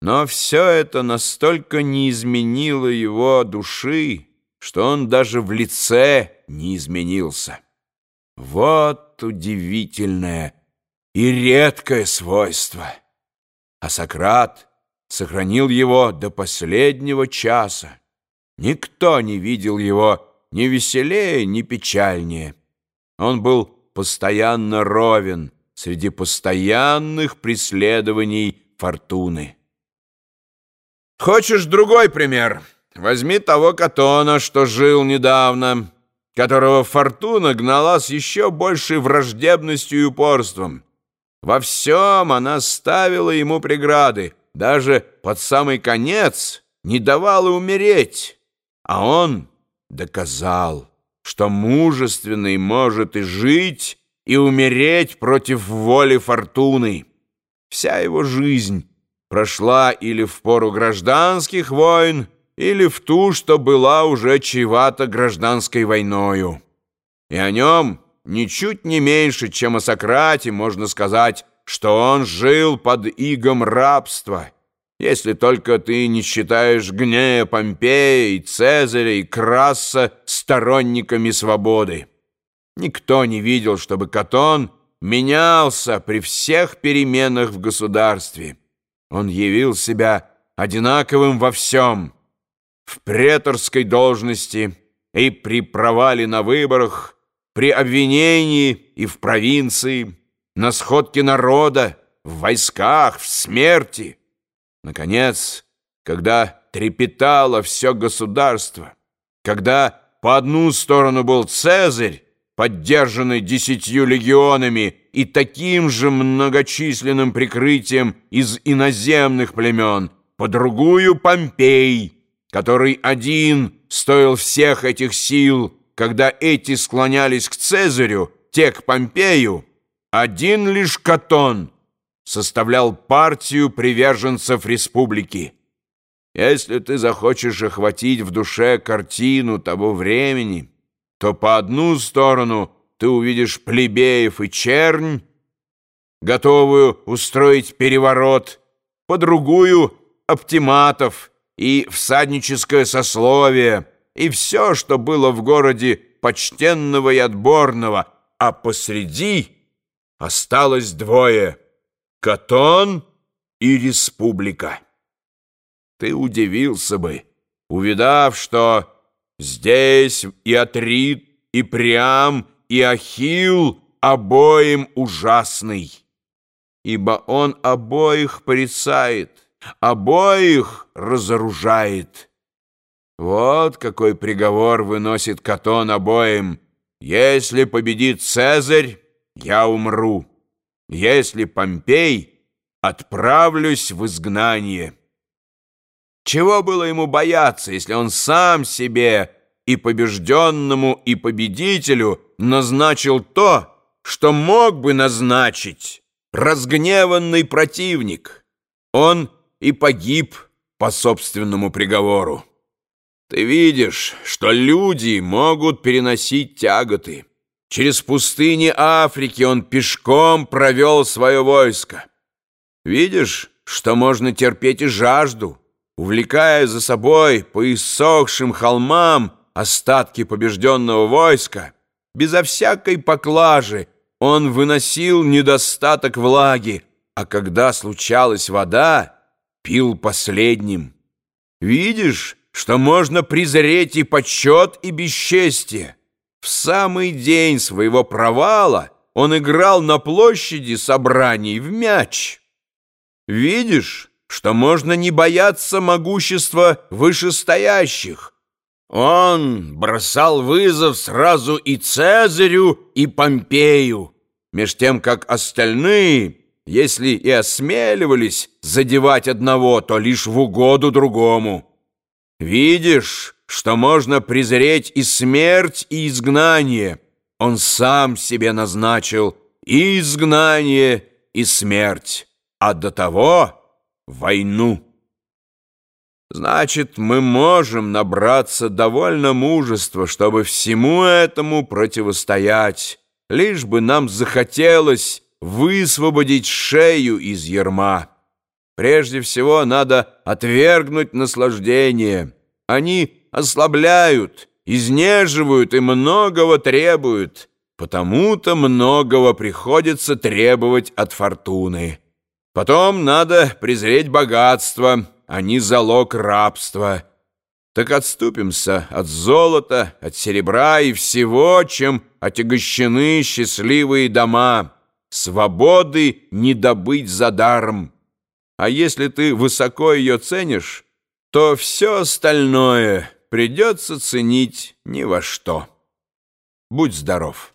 Но все это настолько не изменило его души, что он даже в лице не изменился. Вот удивительное и редкое свойство. А Сократ сохранил его до последнего часа. Никто не видел его ни веселее, ни печальнее. Он был постоянно ровен среди постоянных преследований фортуны. Хочешь другой пример? Возьми того Катона, что жил недавно, которого фортуна гнала с еще большей враждебностью и упорством. Во всем она ставила ему преграды, даже под самый конец не давала умереть. А он доказал, что мужественный может и жить, и умереть против воли фортуны. Вся его жизнь прошла или в пору гражданских войн, или в ту, что была уже чревата гражданской войною. И о нем ничуть не меньше, чем о Сократе, можно сказать, что он жил под игом рабства, если только ты не считаешь Гнея, Помпея и Цезаря и Краса сторонниками свободы. Никто не видел, чтобы Катон менялся при всех переменах в государстве. Он явил себя одинаковым во всем, в преторской должности и при провале на выборах, при обвинении и в провинции, на сходке народа, в войсках, в смерти. Наконец, когда трепетало все государство, когда по одну сторону был Цезарь, поддержанный десятью легионами и таким же многочисленным прикрытием из иноземных племен, по другую Помпей, который один стоил всех этих сил, когда эти склонялись к Цезарю, те к Помпею, один лишь Катон составлял партию приверженцев республики. Если ты захочешь охватить в душе картину того времени, то по одну сторону ты увидишь плебеев и чернь, готовую устроить переворот, по другую — оптиматов и всадническое сословие, и все, что было в городе почтенного и отборного, а посреди осталось двое — Катон и Республика. Ты удивился бы, увидав, что Здесь и Атрит, и Приам, и Ахил обоим ужасный, ибо он обоих порицает, обоих разоружает. Вот какой приговор выносит Катон обоим. Если победит Цезарь, я умру. Если Помпей, отправлюсь в изгнание». Чего было ему бояться, если он сам себе и побежденному, и победителю назначил то, что мог бы назначить разгневанный противник? Он и погиб по собственному приговору. Ты видишь, что люди могут переносить тяготы. Через пустыни Африки он пешком провел свое войско. Видишь, что можно терпеть и жажду, увлекая за собой по иссохшим холмам остатки побежденного войска, безо всякой поклажи он выносил недостаток влаги, а когда случалась вода, пил последним. Видишь, что можно презреть и почет, и бесчестие. В самый день своего провала он играл на площади собраний в мяч. Видишь, что можно не бояться могущества вышестоящих. Он бросал вызов сразу и Цезарю, и Помпею, меж тем, как остальные, если и осмеливались задевать одного, то лишь в угоду другому. Видишь, что можно презреть и смерть, и изгнание. Он сам себе назначил и изгнание, и смерть. А до того войну. Значит, мы можем набраться довольно мужества, чтобы всему этому противостоять, лишь бы нам захотелось высвободить шею из ерма. Прежде всего надо отвергнуть наслаждение. Они ослабляют, изнеживают и многого требуют. Потому-то многого приходится требовать от фортуны. Потом надо презреть богатство, а не залог рабства. Так отступимся от золота, от серебра и всего, чем отягощены счастливые дома. Свободы не добыть за даром. А если ты высоко ее ценишь, то все остальное придется ценить ни во что. Будь здоров.